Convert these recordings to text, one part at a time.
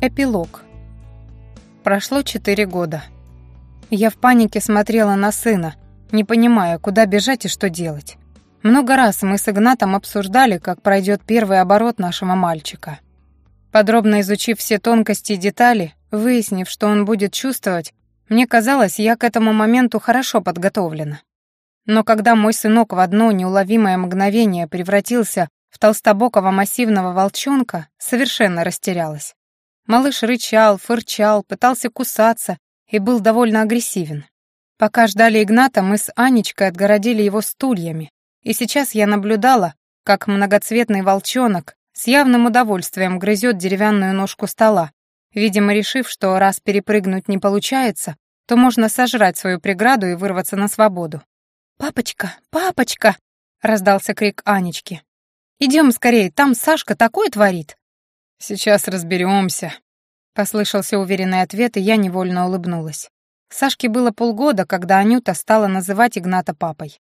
Эпилог. Прошло четыре года. Я в панике смотрела на сына, не понимая, куда бежать и что делать. Много раз мы с Игнатом обсуждали, как пройдет первый оборот нашего мальчика. Подробно изучив все тонкости и детали, выяснив, что он будет чувствовать, мне казалось, я к этому моменту хорошо подготовлена. Но когда мой сынок в одно неуловимое мгновение превратился в толстобокого массивного волчонка, совершенно растерялась. Малыш рычал, фырчал, пытался кусаться и был довольно агрессивен. Пока ждали Игната, мы с Анечкой отгородили его стульями, и сейчас я наблюдала, как многоцветный волчонок с явным удовольствием грызет деревянную ножку стола, видимо, решив, что раз перепрыгнуть не получается, то можно сожрать свою преграду и вырваться на свободу. «Папочка, папочка!» — раздался крик Анечки. «Идем скорее, там Сашка такое творит!» «Сейчас разберемся», — послышался уверенный ответ, и я невольно улыбнулась. Сашке было полгода, когда Анюта стала называть Игната папой.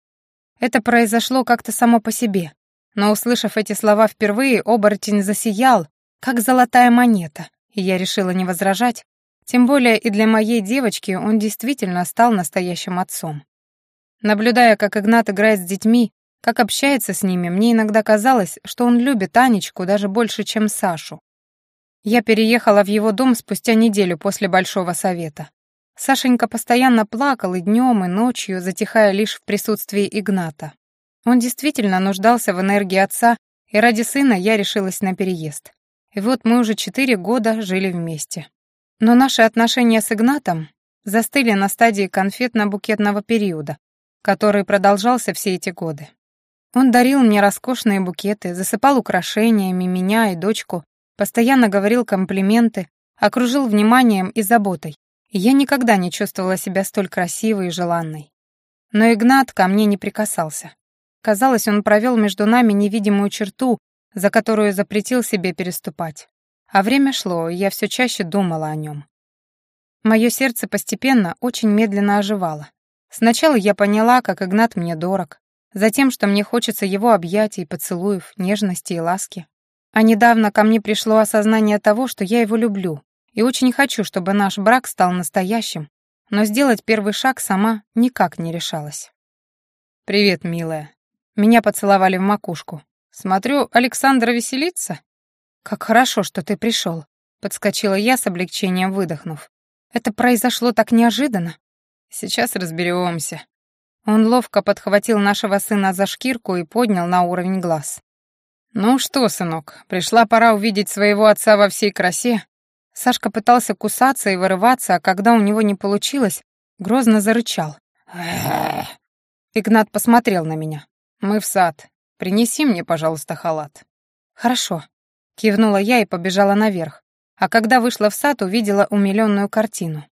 Это произошло как-то само по себе, но, услышав эти слова впервые, оборотень засиял, как золотая монета, и я решила не возражать, тем более и для моей девочки он действительно стал настоящим отцом. Наблюдая, как Игнат играет с детьми, как общается с ними, мне иногда казалось, что он любит Анечку даже больше, чем Сашу. Я переехала в его дом спустя неделю после Большого Совета. Сашенька постоянно плакал и днем, и ночью, затихая лишь в присутствии Игната. Он действительно нуждался в энергии отца, и ради сына я решилась на переезд. И вот мы уже четыре года жили вместе. Но наши отношения с Игнатом застыли на стадии конфетно-букетного периода, который продолжался все эти годы. Он дарил мне роскошные букеты, засыпал украшениями меня и дочку, Постоянно говорил комплименты, окружил вниманием и заботой. И я никогда не чувствовала себя столь красивой и желанной. Но Игнат ко мне не прикасался. Казалось, он провел между нами невидимую черту, за которую запретил себе переступать. А время шло, и я все чаще думала о нем. Мое сердце постепенно очень медленно оживало. Сначала я поняла, как Игнат мне дорог, затем, что мне хочется его объятий, поцелуев, нежности и ласки. А недавно ко мне пришло осознание того, что я его люблю, и очень хочу, чтобы наш брак стал настоящим, но сделать первый шаг сама никак не решалась. «Привет, милая». Меня поцеловали в макушку. «Смотрю, Александра веселится?» «Как хорошо, что ты пришел», — подскочила я с облегчением, выдохнув. «Это произошло так неожиданно». «Сейчас разберемся». Он ловко подхватил нашего сына за шкирку и поднял на уровень глаз. «Ну что, сынок, пришла пора увидеть своего отца во всей красе». Сашка пытался кусаться и вырываться, а когда у него не получилось, грозно зарычал. Игнат посмотрел на меня. «Мы в сад. Принеси мне, пожалуйста, халат». «Хорошо», — кивнула я и побежала наверх. А когда вышла в сад, увидела умилённую картину.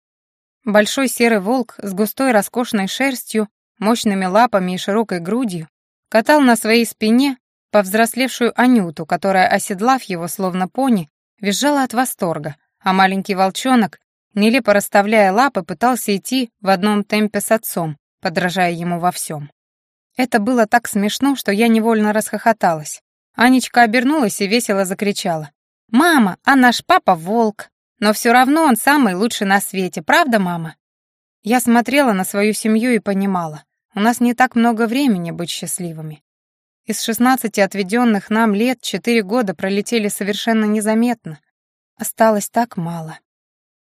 Большой серый волк с густой роскошной шерстью, мощными лапами и широкой грудью катал на своей спине повзрослевшую Анюту, которая, оседлав его словно пони, визжала от восторга, а маленький волчонок, нелепо расставляя лапы, пытался идти в одном темпе с отцом, подражая ему во всем. Это было так смешно, что я невольно расхохоталась. Анечка обернулась и весело закричала. «Мама, а наш папа волк! Но все равно он самый лучший на свете, правда, мама?» Я смотрела на свою семью и понимала, у нас не так много времени быть счастливыми. Из шестнадцати отведенных нам лет четыре года пролетели совершенно незаметно. Осталось так мало.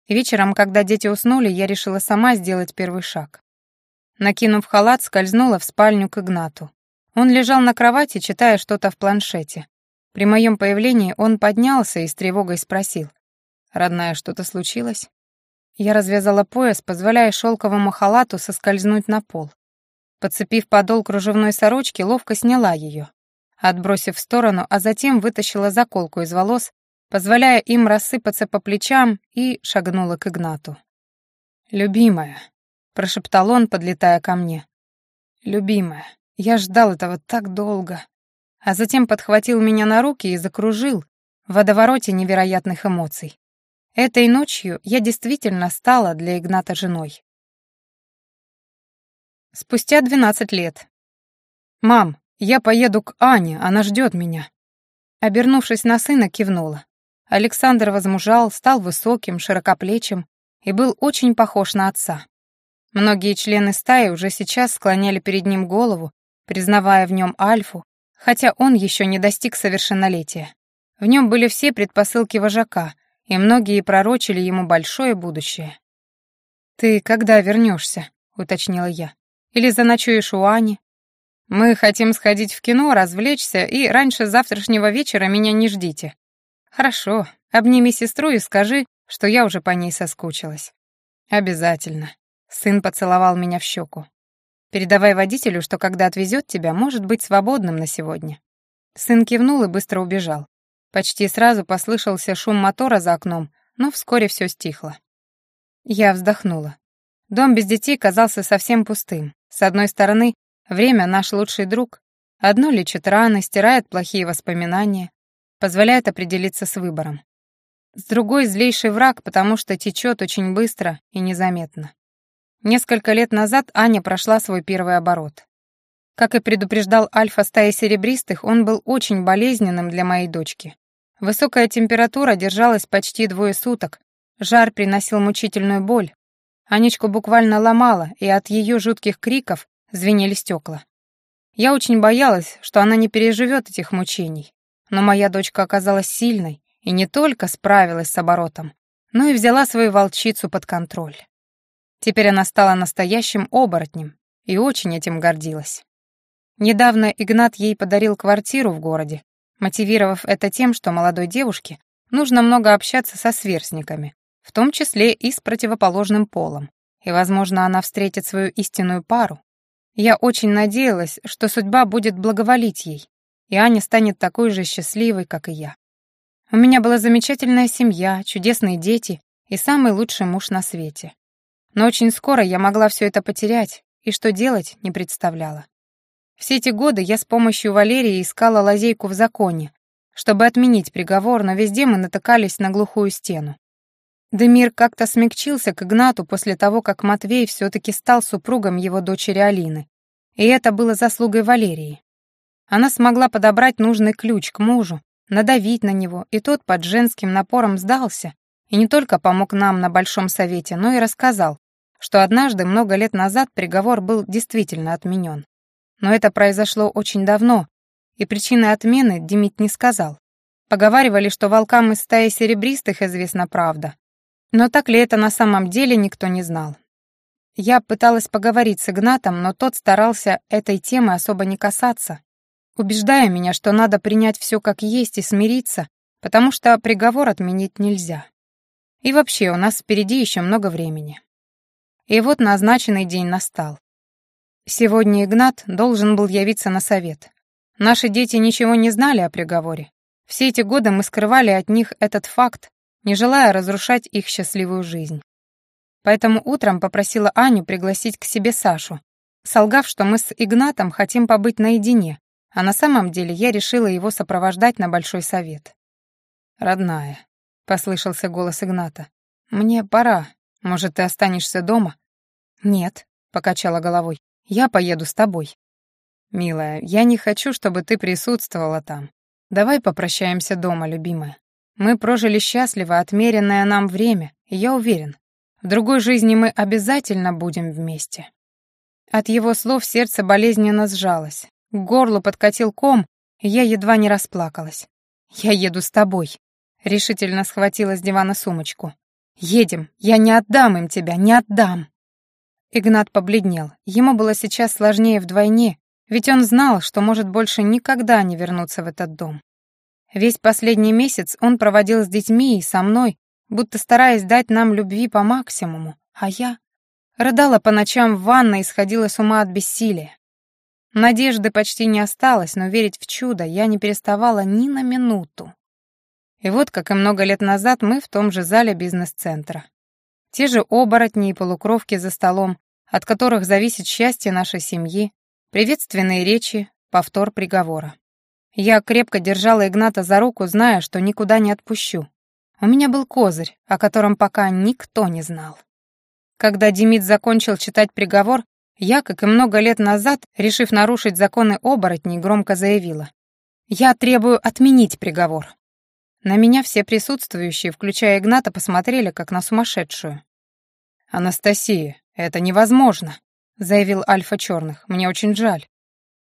Вечером, когда дети уснули, я решила сама сделать первый шаг. Накинув халат, скользнула в спальню к Игнату. Он лежал на кровати, читая что-то в планшете. При моем появлении он поднялся и с тревогой спросил. «Родная, что-то случилось?» Я развязала пояс, позволяя шелковому халату соскользнуть на пол. Подцепив подол кружевной сорочки, ловко сняла ее, отбросив в сторону, а затем вытащила заколку из волос, позволяя им рассыпаться по плечам, и шагнула к Игнату. «Любимая», — прошептал он, подлетая ко мне. «Любимая, я ждал этого так долго». А затем подхватил меня на руки и закружил в водовороте невероятных эмоций. Этой ночью я действительно стала для Игната женой. Спустя двенадцать лет. «Мам, я поеду к Ане, она ждет меня». Обернувшись на сына, кивнула. Александр возмужал, стал высоким, широкоплечим и был очень похож на отца. Многие члены стаи уже сейчас склоняли перед ним голову, признавая в нем альфу, хотя он еще не достиг совершеннолетия. В нем были все предпосылки вожака, и многие пророчили ему большое будущее. «Ты когда вернешься? уточнила я. «Или заночуешь у Ани?» «Мы хотим сходить в кино, развлечься, и раньше завтрашнего вечера меня не ждите». «Хорошо, обними сестру и скажи, что я уже по ней соскучилась». «Обязательно». Сын поцеловал меня в щеку. «Передавай водителю, что когда отвезет тебя, может быть свободным на сегодня». Сын кивнул и быстро убежал. Почти сразу послышался шум мотора за окном, но вскоре все стихло. Я вздохнула. Дом без детей казался совсем пустым. С одной стороны, время — наш лучший друг. Одно лечит раны, стирает плохие воспоминания, позволяет определиться с выбором. С другой — злейший враг, потому что течет очень быстро и незаметно. Несколько лет назад Аня прошла свой первый оборот. Как и предупреждал альфа стаи серебристых, он был очень болезненным для моей дочки. Высокая температура держалась почти двое суток, жар приносил мучительную боль. Анечку буквально ломала, и от ее жутких криков звенели стекла. Я очень боялась, что она не переживет этих мучений. Но моя дочка оказалась сильной и не только справилась с оборотом, но и взяла свою волчицу под контроль. Теперь она стала настоящим оборотнем и очень этим гордилась. Недавно Игнат ей подарил квартиру в городе, мотивировав это тем, что молодой девушке нужно много общаться со сверстниками, в том числе и с противоположным полом, и, возможно, она встретит свою истинную пару. Я очень надеялась, что судьба будет благоволить ей, и Аня станет такой же счастливой, как и я. У меня была замечательная семья, чудесные дети и самый лучший муж на свете. Но очень скоро я могла все это потерять, и что делать не представляла. Все эти годы я с помощью Валерии искала лазейку в законе, чтобы отменить приговор, но везде мы натыкались на глухую стену. Демир как-то смягчился к Игнату после того, как Матвей все-таки стал супругом его дочери Алины. И это было заслугой Валерии. Она смогла подобрать нужный ключ к мужу, надавить на него, и тот под женским напором сдался, и не только помог нам на Большом Совете, но и рассказал, что однажды, много лет назад, приговор был действительно отменен. Но это произошло очень давно, и причины отмены Демид не сказал. Поговаривали, что волкам из стаи серебристых известна правда. Но так ли это на самом деле, никто не знал. Я пыталась поговорить с Игнатом, но тот старался этой темы особо не касаться, убеждая меня, что надо принять все как есть и смириться, потому что приговор отменить нельзя. И вообще, у нас впереди еще много времени. И вот назначенный день настал. Сегодня Игнат должен был явиться на совет. Наши дети ничего не знали о приговоре. Все эти годы мы скрывали от них этот факт, не желая разрушать их счастливую жизнь. Поэтому утром попросила Аню пригласить к себе Сашу, солгав, что мы с Игнатом хотим побыть наедине, а на самом деле я решила его сопровождать на большой совет. «Родная», — послышался голос Игната, — «мне пора. Может, ты останешься дома?» «Нет», — покачала головой. Я поеду с тобой. Милая, я не хочу, чтобы ты присутствовала там. Давай попрощаемся дома, любимая. Мы прожили счастливо отмеренное нам время, и я уверен, в другой жизни мы обязательно будем вместе. От его слов сердце болезненно сжалось. К горлу подкатил ком, и я едва не расплакалась. «Я еду с тобой», — решительно схватила с дивана сумочку. «Едем, я не отдам им тебя, не отдам». Игнат побледнел. Ему было сейчас сложнее вдвойне, ведь он знал, что может больше никогда не вернуться в этот дом. Весь последний месяц он проводил с детьми и со мной, будто стараясь дать нам любви по максимуму, а я рыдала по ночам в ванной и сходила с ума от бессилия. Надежды почти не осталось, но верить в чудо я не переставала ни на минуту. И вот, как и много лет назад, мы в том же зале бизнес-центра. Те же оборотни и полукровки за столом, от которых зависит счастье нашей семьи, приветственные речи, повтор приговора. Я крепко держала Игната за руку, зная, что никуда не отпущу. У меня был козырь, о котором пока никто не знал. Когда Демид закончил читать приговор, я, как и много лет назад, решив нарушить законы оборотней, громко заявила. «Я требую отменить приговор». На меня все присутствующие, включая Игната, посмотрели, как на сумасшедшую. «Анастасия, это невозможно», — заявил Альфа Черных. «Мне очень жаль».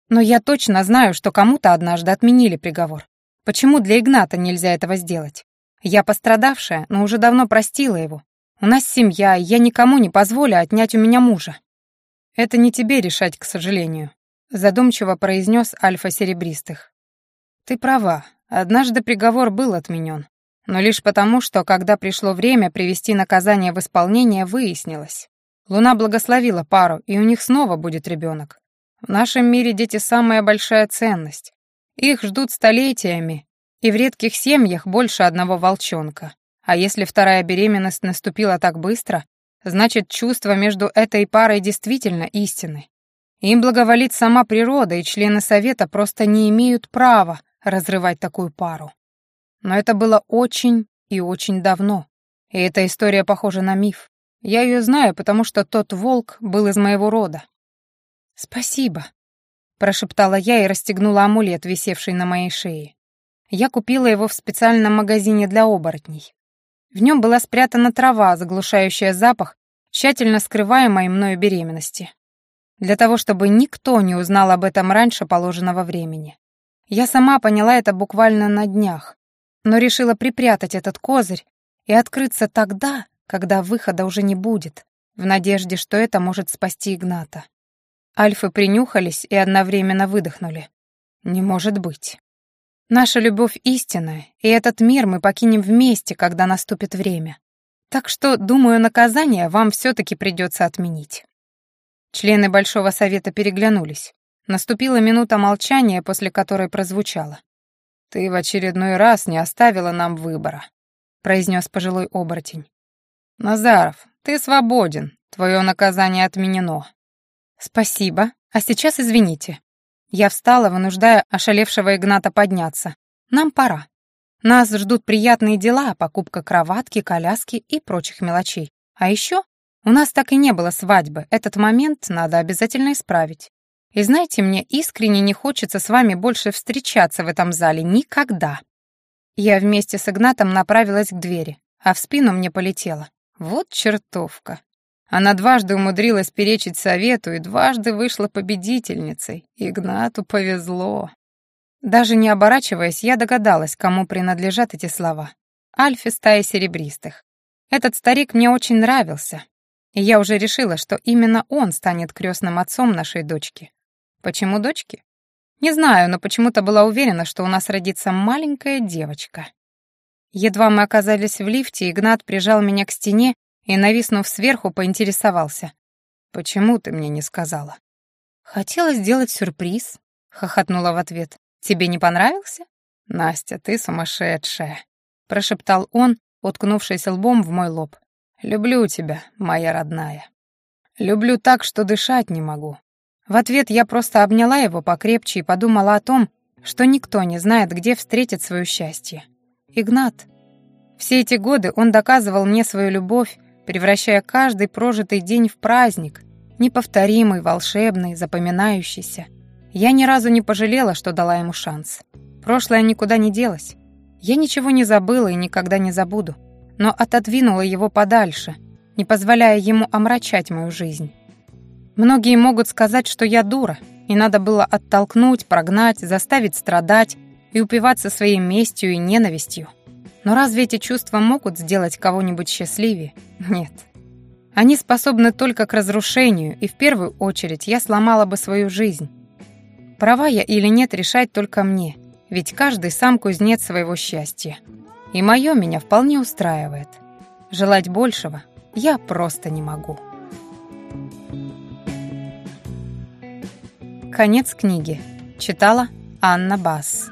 «Но я точно знаю, что кому-то однажды отменили приговор. Почему для Игната нельзя этого сделать? Я пострадавшая, но уже давно простила его. У нас семья, и я никому не позволю отнять у меня мужа». «Это не тебе решать, к сожалению», — задумчиво произнес Альфа Серебристых. «Ты права, однажды приговор был отменен, но лишь потому, что, когда пришло время привести наказание в исполнение, выяснилось. Луна благословила пару, и у них снова будет ребенок. В нашем мире дети — самая большая ценность. Их ждут столетиями, и в редких семьях больше одного волчонка. А если вторая беременность наступила так быстро, Значит, чувства между этой парой действительно истинны. Им благоволит сама природа, и члены совета просто не имеют права разрывать такую пару. Но это было очень и очень давно. И эта история похожа на миф. Я ее знаю, потому что тот волк был из моего рода. «Спасибо», — прошептала я и расстегнула амулет, висевший на моей шее. Я купила его в специальном магазине для оборотней. В нем была спрятана трава, заглушающая запах, тщательно скрываемой мною беременности. Для того, чтобы никто не узнал об этом раньше положенного времени. Я сама поняла это буквально на днях, но решила припрятать этот козырь и открыться тогда, когда выхода уже не будет, в надежде, что это может спасти Игната. Альфы принюхались и одновременно выдохнули. Не может быть. Наша любовь истинная, и этот мир мы покинем вместе, когда наступит время. Так что, думаю, наказание вам все-таки придется отменить». Члены Большого Совета переглянулись. Наступила минута молчания, после которой прозвучало. «Ты в очередной раз не оставила нам выбора», — произнес пожилой оборотень. «Назаров, ты свободен, твое наказание отменено». «Спасибо, а сейчас извините. Я встала, вынуждая ошалевшего Игната подняться. Нам пора. Нас ждут приятные дела, покупка кроватки, коляски и прочих мелочей. А еще у нас так и не было свадьбы. Этот момент надо обязательно исправить. И знаете, мне искренне не хочется с вами больше встречаться в этом зале никогда. Я вместе с Игнатом направилась к двери, а в спину мне полетело. Вот чертовка. Она дважды умудрилась перечить совету и дважды вышла победительницей. Игнату повезло. Даже не оборачиваясь, я догадалась, кому принадлежат эти слова. Альфе стаи серебристых. Этот старик мне очень нравился, и я уже решила, что именно он станет крестным отцом нашей дочки. Почему дочки? Не знаю, но почему-то была уверена, что у нас родится маленькая девочка. Едва мы оказались в лифте, Игнат прижал меня к стене и, нависнув сверху, поинтересовался. «Почему ты мне не сказала?» «Хотела сделать сюрприз», — хохотнула в ответ. «Тебе не понравился?» «Настя, ты сумасшедшая», — прошептал он, уткнувшись лбом в мой лоб. «Люблю тебя, моя родная. Люблю так, что дышать не могу». В ответ я просто обняла его покрепче и подумала о том, что никто не знает, где встретит свое счастье. Игнат. Все эти годы он доказывал мне свою любовь, превращая каждый прожитый день в праздник, неповторимый, волшебный, запоминающийся. Я ни разу не пожалела, что дала ему шанс. Прошлое никуда не делось. Я ничего не забыла и никогда не забуду, но отодвинула его подальше, не позволяя ему омрачать мою жизнь. Многие могут сказать, что я дура, и надо было оттолкнуть, прогнать, заставить страдать и упиваться своей местью и ненавистью. Но разве эти чувства могут сделать кого-нибудь счастливее? Нет. Они способны только к разрушению, и в первую очередь я сломала бы свою жизнь. Права я или нет решать только мне, ведь каждый сам кузнец своего счастья. И мое меня вполне устраивает. Желать большего я просто не могу. Конец книги. Читала Анна Басс.